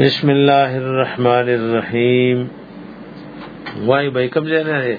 بسم الله الرحمن الرحیم وای به کوم ځای نه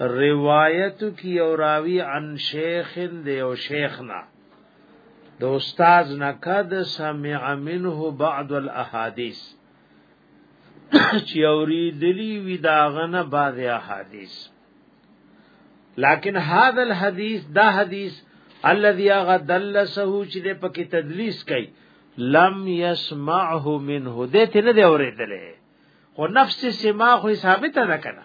روایت کی او راوی عن شیخ دی او شیخنا د استاد نکد سمع منه بعض الاحاديث چې اوریدلی وی داغنه بعض احادیث لكن هذا الحديث دا حدیث الذي غدلسه چې د پکې تدلیس کوي لم يسمعه منه دته نه دی اورېدلې خو نفس سما خو ثابت نه کړه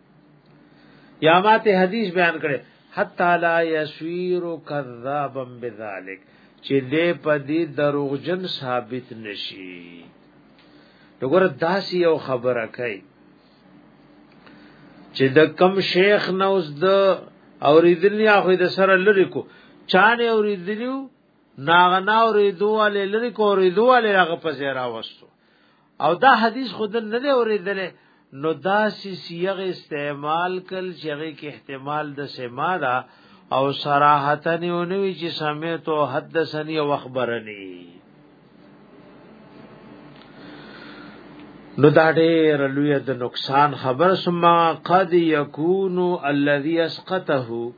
یا ماته حدیث بیان کړي حتا لا یسویر کذابا بذلک چې دې په دې دروغجن ثابت نشي وګوره داسې یو خبره کوي چې د کم شیخ نه اوس د اوریدلی خو د سره لری کو چانه اوریدلیو ناغنا اوریدو والے لری کو اوریدو والے هغه په زیرا وستو او دا حدیث خود نه دی اوریدل نو دا سی سیغ استعمال کل چغه کې احتمال د سما دا او صراحتن اونوی چې سمعت او حدثني او اخبرني نو دا ډېر لوی د نقصان خبر ثم قد يكون الذي اسقطه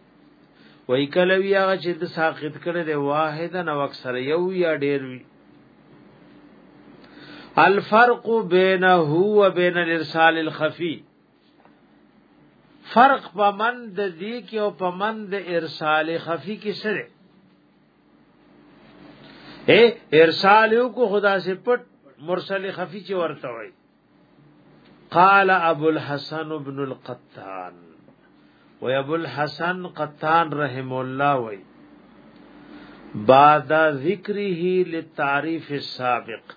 وای کله وی هغه چې د ساقط کړي د واحد نو اکثر یو یا ډیر وی الفرق بینه و بین الارسال الخفی فرق پمن د دې کې او پمن د ارسال خفي کې سره اے ارسال یو کو خدا سے پټ مرسل خفي چې ورته وای قال ابو الحسن ابن القطان و ابو الحسن قطان رحم الله وی بعد ذکره للتعریف السابق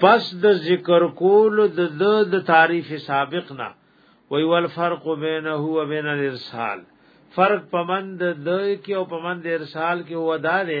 پس د ذکر کول د د تعریف سابق نه وی ول فرق بینه هو بین الارسال فرق پمند د کی او پمند ارسال کی هو داله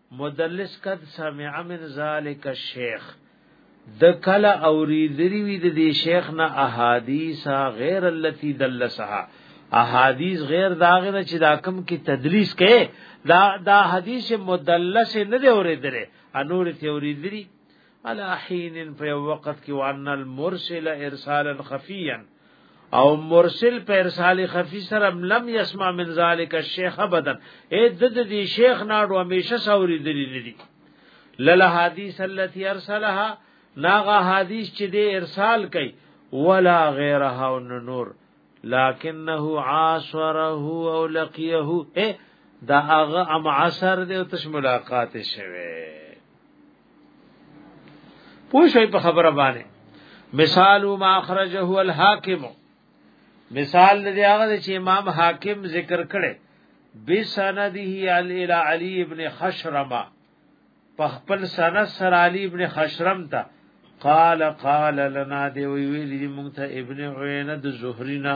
مدلس قد سمع من ذالک الشیخ د کلا اوریدری وی د دې شیخ نه احادیث غیر التي دلسها احادیث غیر داغه نه چې دا کم کې تدلیس کړي دا دا حدیث مدلس نه دی اوریدره انور ته اوریدری على حين په وخت کې وان المرسل ارسالا خفيا او مرسل په ارسال خفي سره لم يسمع من ذلك الشيخ ابدا اې د دې شیخ ناړو همیشه سوري دلی ندي لل حدیث التي ارسلها ناغه حدیث چې دې ارسال کړي ولا غیرها نور لکنه عاصره او لقيه اے دا هغه ام عصر دې او تش ملاقات شوه پوښي په خبره باندې مثال ما اخرجه الحاکم مثال دې هغه چې امام حاکم ذکر کړي بسنده الى علي ابن خشرمه په خپل سند سره علي ابن خشرم ته قال قال لنا دی وی ویلی مونږ ته ابن عینه د زهرینا